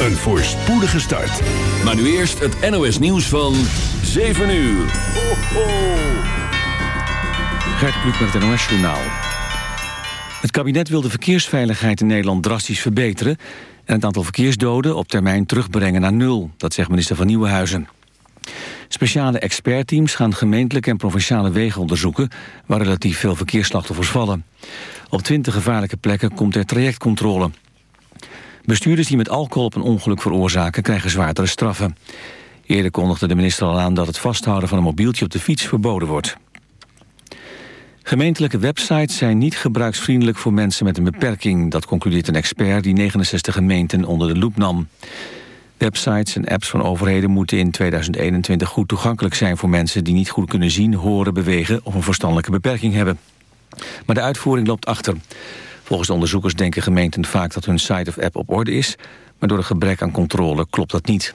een voorspoedige start. Maar nu eerst het NOS nieuws van 7 uur. Ho, ho. Gert Kluk met het NOS Journaal. Het kabinet wil de verkeersveiligheid in Nederland drastisch verbeteren... en het aantal verkeersdoden op termijn terugbrengen naar nul. Dat zegt minister van Nieuwenhuizen. Speciale expertteams gaan gemeentelijke en provinciale wegen onderzoeken... waar relatief veel verkeersslachtoffers vallen. Op 20 gevaarlijke plekken komt er trajectcontrole. Bestuurders die met alcohol op een ongeluk veroorzaken... krijgen zwaardere straffen. Eerder kondigde de minister al aan dat het vasthouden van een mobieltje op de fiets verboden wordt. Gemeentelijke websites zijn niet gebruiksvriendelijk voor mensen met een beperking. Dat concludeert een expert die 69 gemeenten onder de loep nam. Websites en apps van overheden moeten in 2021 goed toegankelijk zijn voor mensen die niet goed kunnen zien, horen, bewegen of een verstandelijke beperking hebben. Maar de uitvoering loopt achter. Volgens de onderzoekers denken gemeenten vaak dat hun site of app op orde is, maar door een gebrek aan controle klopt dat niet.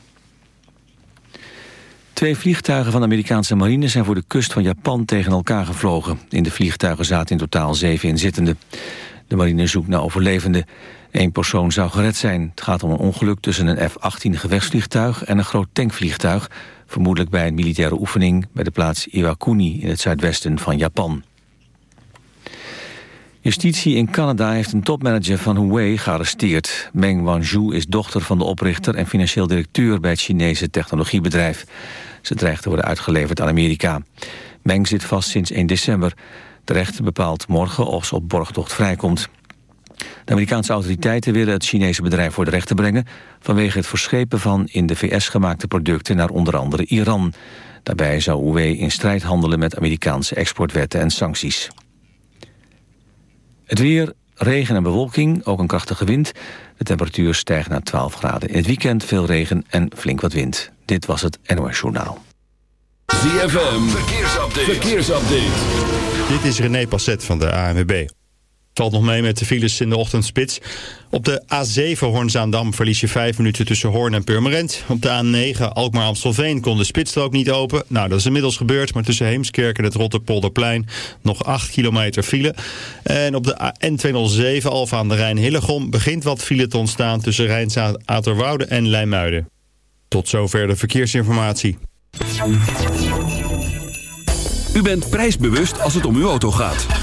Twee vliegtuigen van de Amerikaanse marine zijn voor de kust van Japan tegen elkaar gevlogen. In de vliegtuigen zaten in totaal zeven inzittenden. De marine zoekt naar overlevenden. Eén persoon zou gered zijn. Het gaat om een ongeluk tussen een F-18 gevechtsvliegtuig en een groot tankvliegtuig. Vermoedelijk bij een militaire oefening bij de plaats Iwakuni in het zuidwesten van Japan. Justitie in Canada heeft een topmanager van Huawei gearresteerd. Meng Wanzhou is dochter van de oprichter en financieel directeur bij het Chinese technologiebedrijf. Ze dreigt te worden uitgeleverd aan Amerika. Meng zit vast sinds 1 december. De rechter bepaalt morgen of ze op borgtocht vrijkomt. De Amerikaanse autoriteiten willen het Chinese bedrijf voor de rechter brengen... vanwege het verschepen van in de VS gemaakte producten naar onder andere Iran. Daarbij zou Huawei in strijd handelen met Amerikaanse exportwetten en sancties. Het weer, regen en bewolking, ook een krachtige wind. De temperatuur stijgt naar 12 graden. In het weekend veel regen en flink wat wind. Dit was het NOS Journaal. ZFM, verkeersupdate. verkeersupdate. Dit is René Passet van de ANWB. Valt nog mee met de files in de ochtendspits. Op de A7 Hoornzaandam verlies je 5 minuten tussen Hoorn en Purmerend. Op de A9 Alkmaar-Amstelveen kon de spitsstrook niet open. Nou, dat is inmiddels gebeurd, maar tussen Heemskerk en het Rotterpolderplein nog 8 kilometer file. En op de N207 Alfa aan de Rijn-Hillegom begint wat file te ontstaan tussen Rijnsaat-Aterwoude en Lijmuiden. Tot zover de verkeersinformatie. U bent prijsbewust als het om uw auto gaat.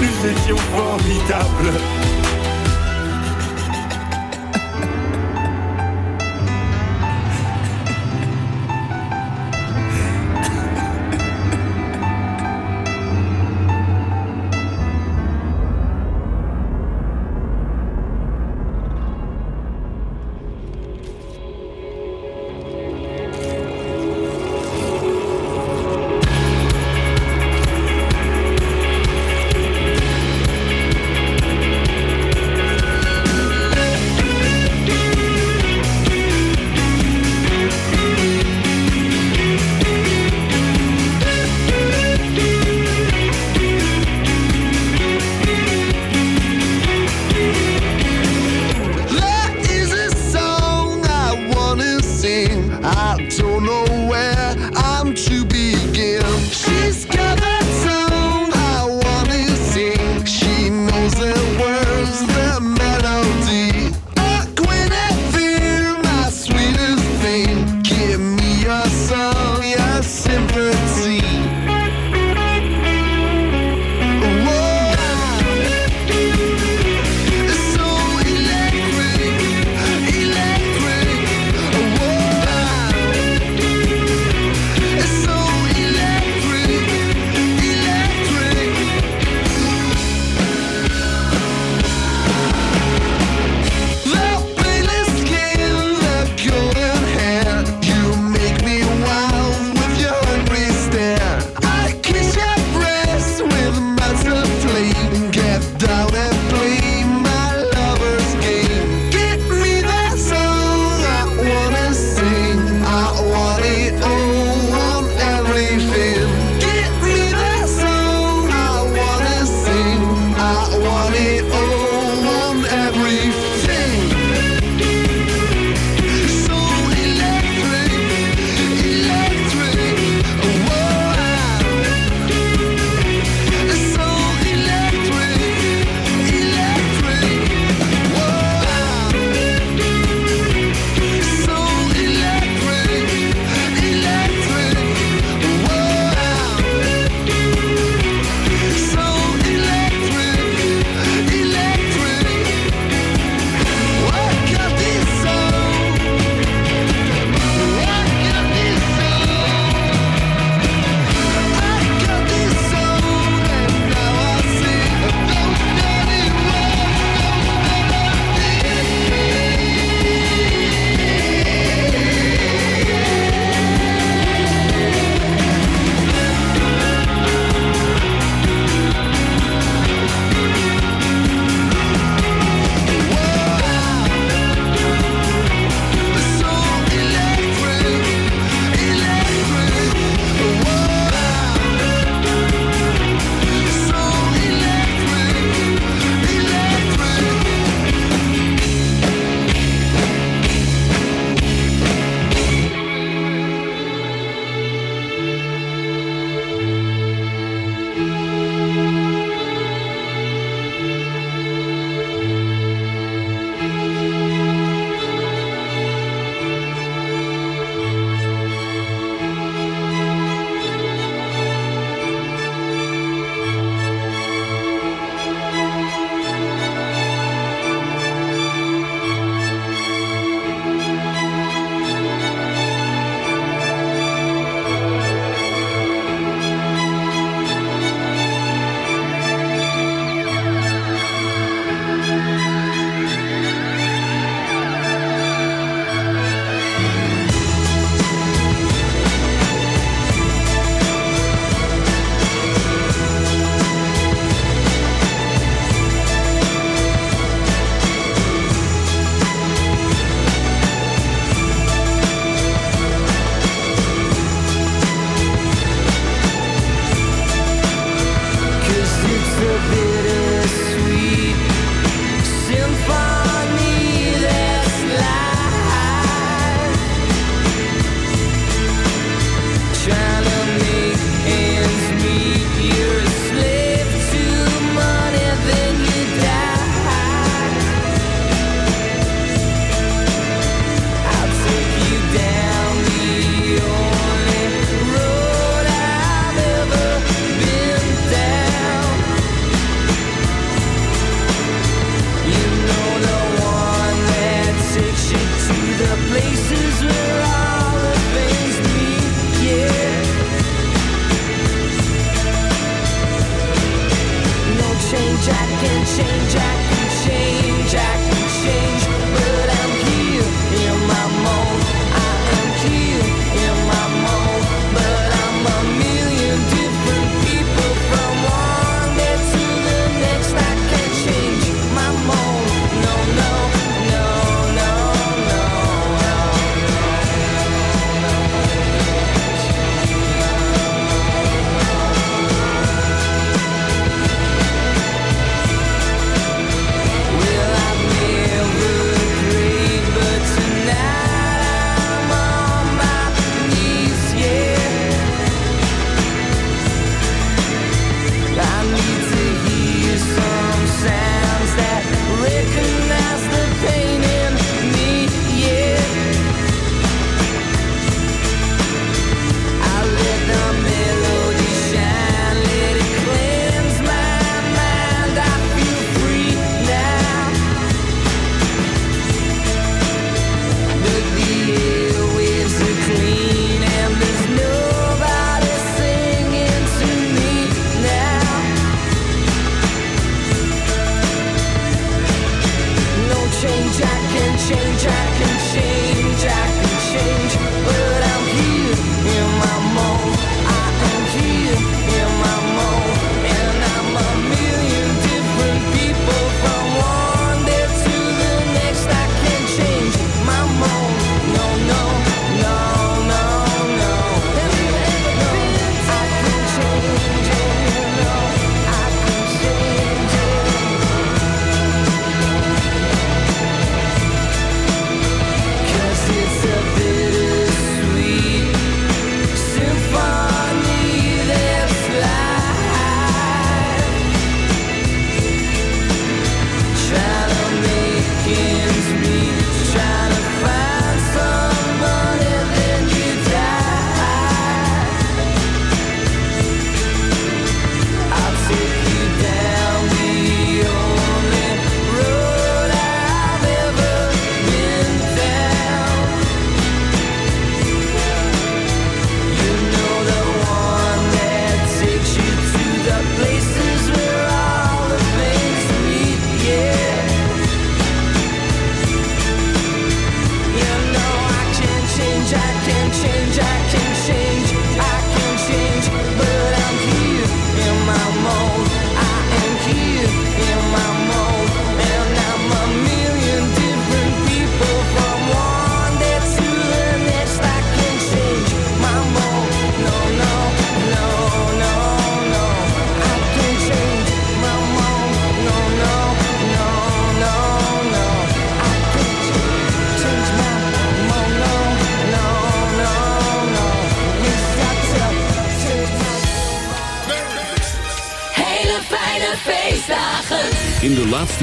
Nous étions formidables.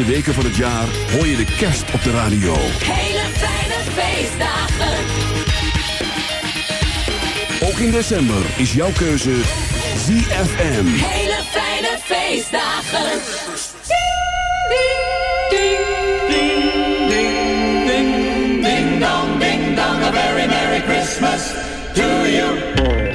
weken van het jaar hoor je de kerst op de radio. Hele fijne feestdagen. Ook in december is jouw keuze ZFM. Hele fijne feestdagen. Ding, ding, ding, ding, ding, ding, dong, ding, dong. A very Merry Christmas to you.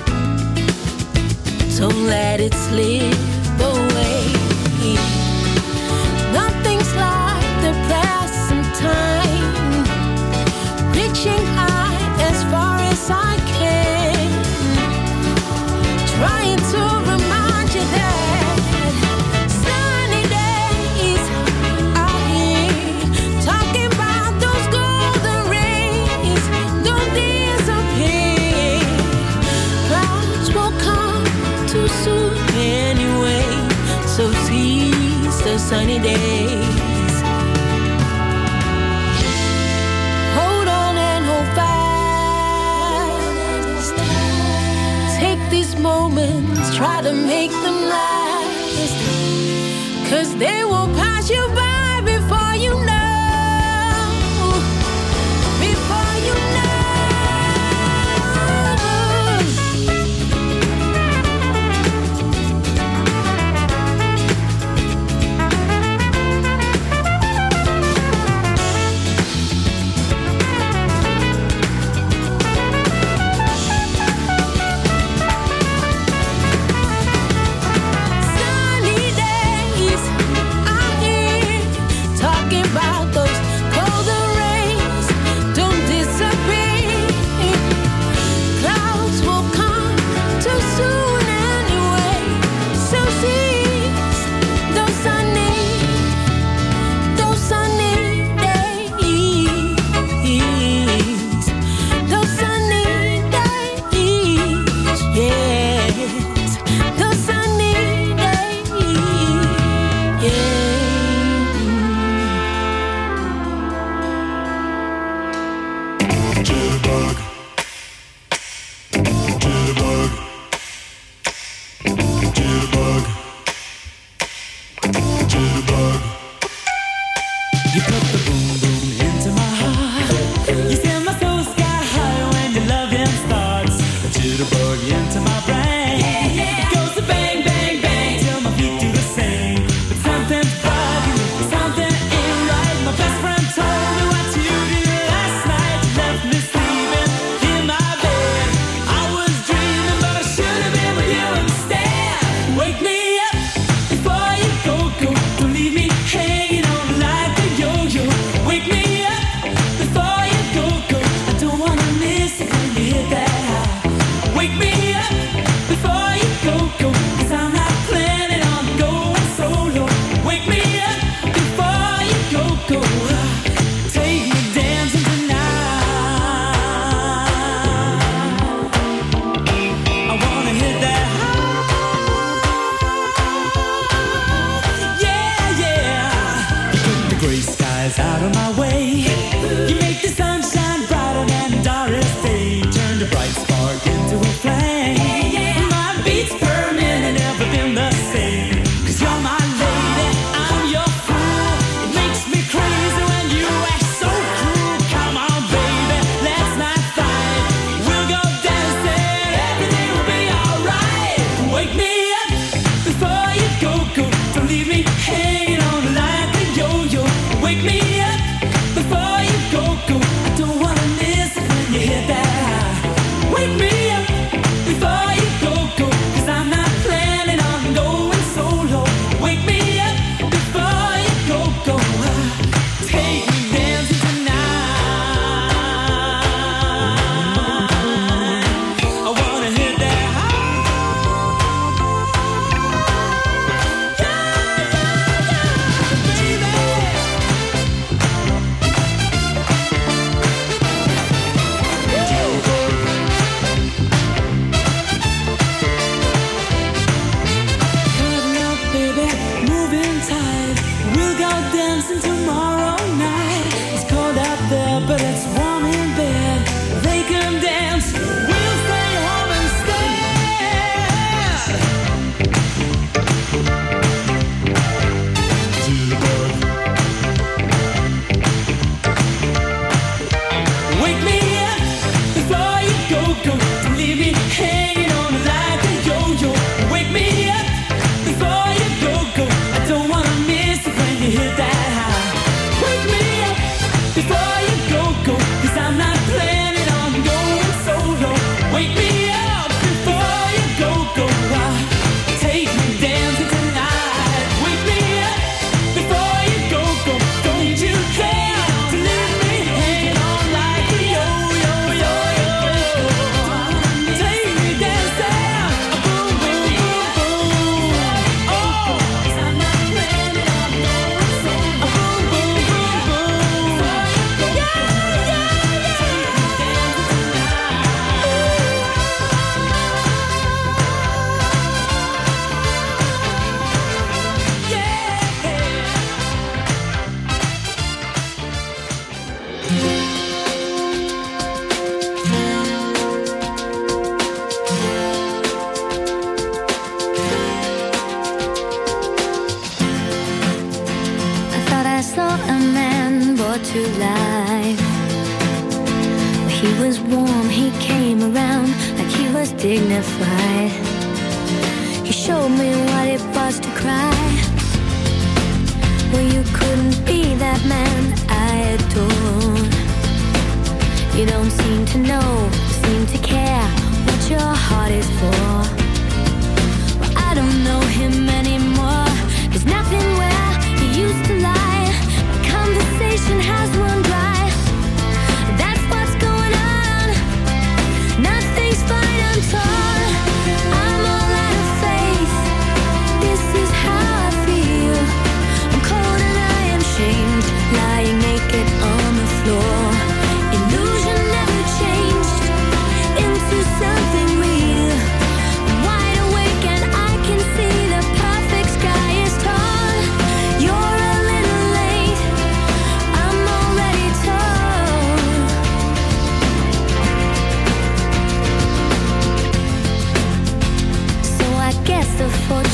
don't let it slip away. rainy days. Hold on and hold fast. Take these moments, try to make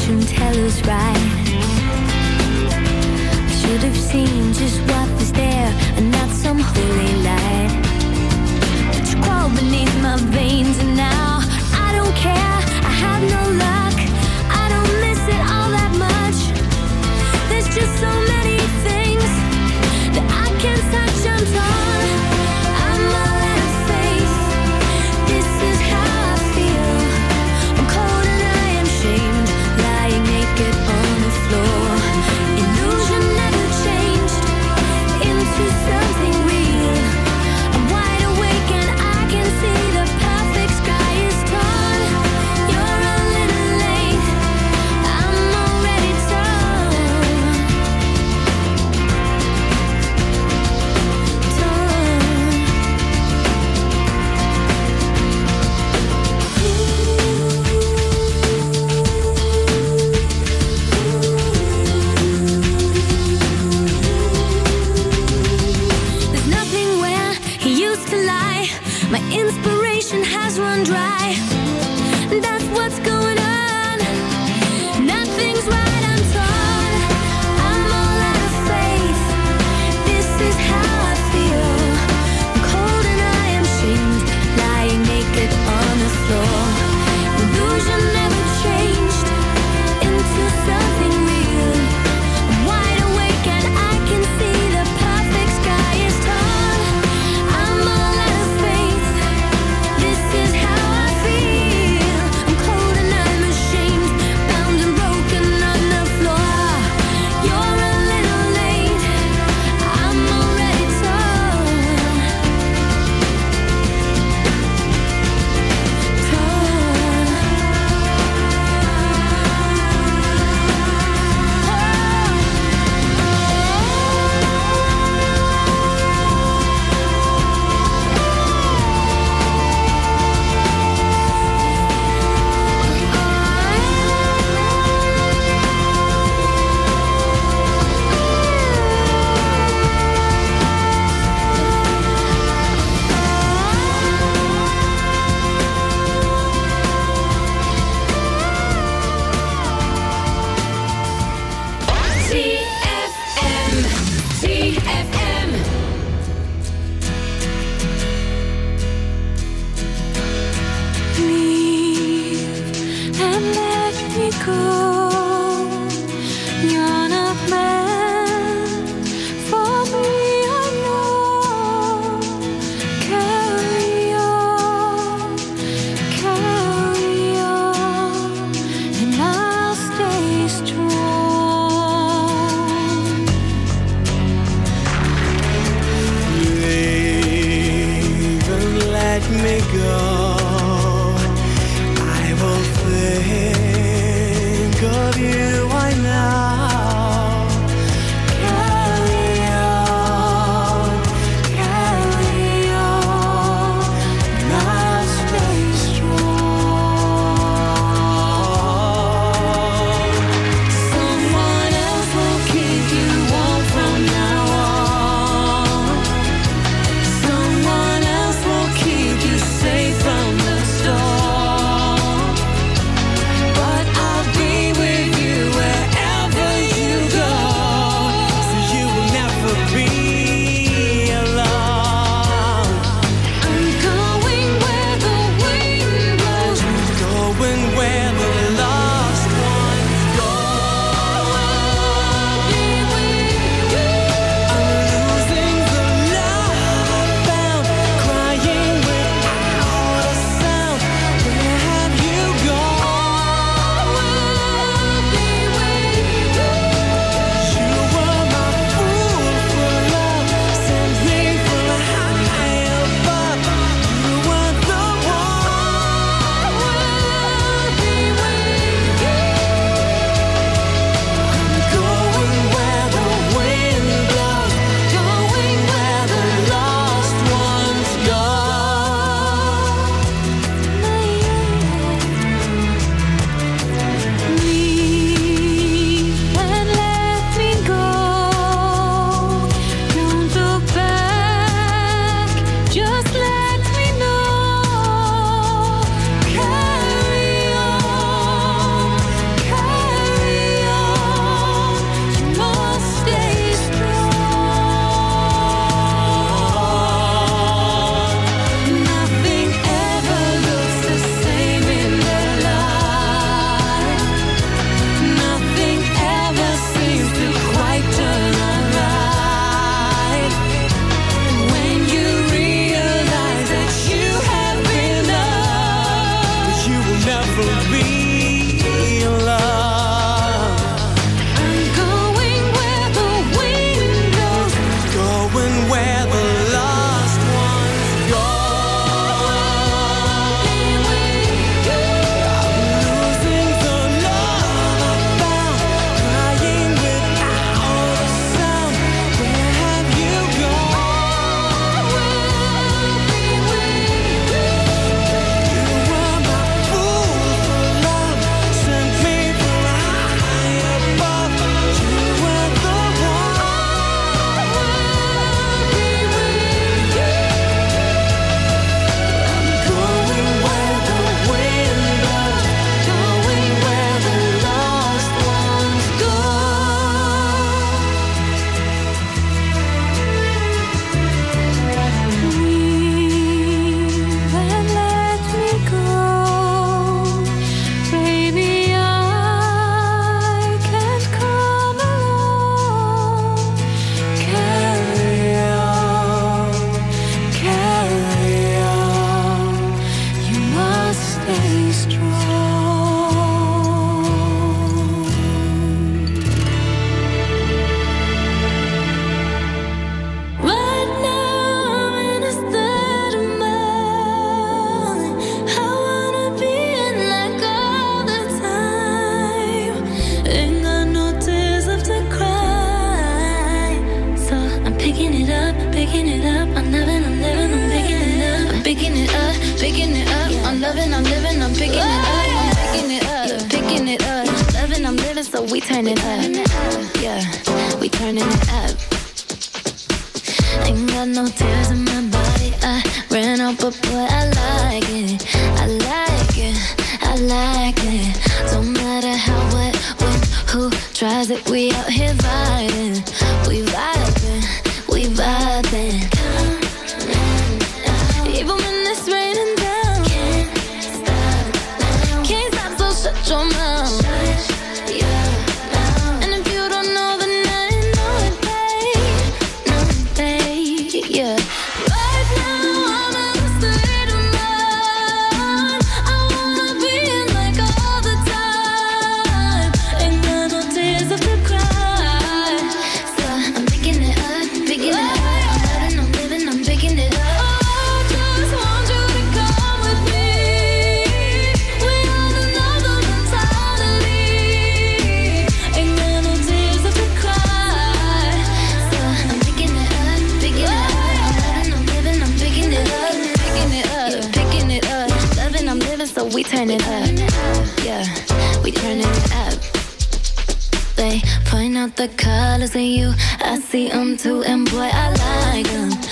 fortune teller's right. I should have seen just what was there and not some holy light. But you crawled beneath my veins and I that we out here vibing. pictures you. I see them too, and boy, I like them.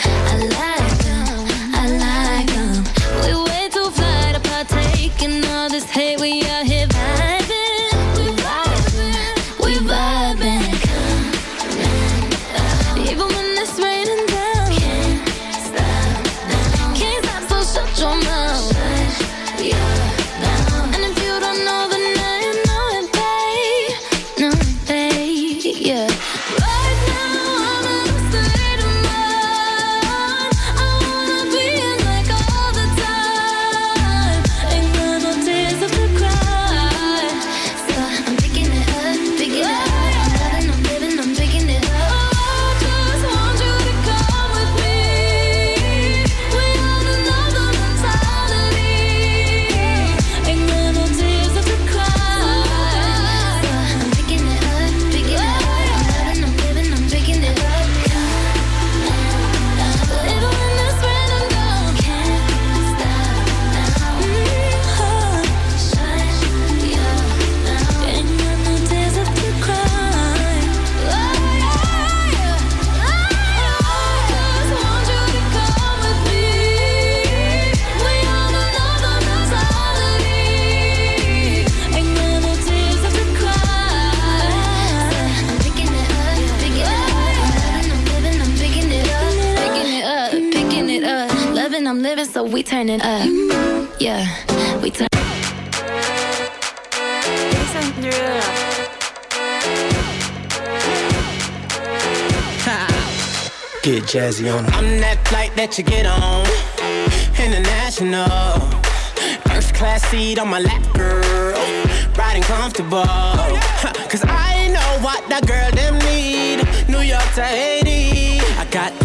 we turning up. Yeah, we turn. Get jazzy on. I'm that flight that you get on. International. First class seat on my lap, girl. Riding comfortable. Cause I know what that girl them need. New York to Haiti. I got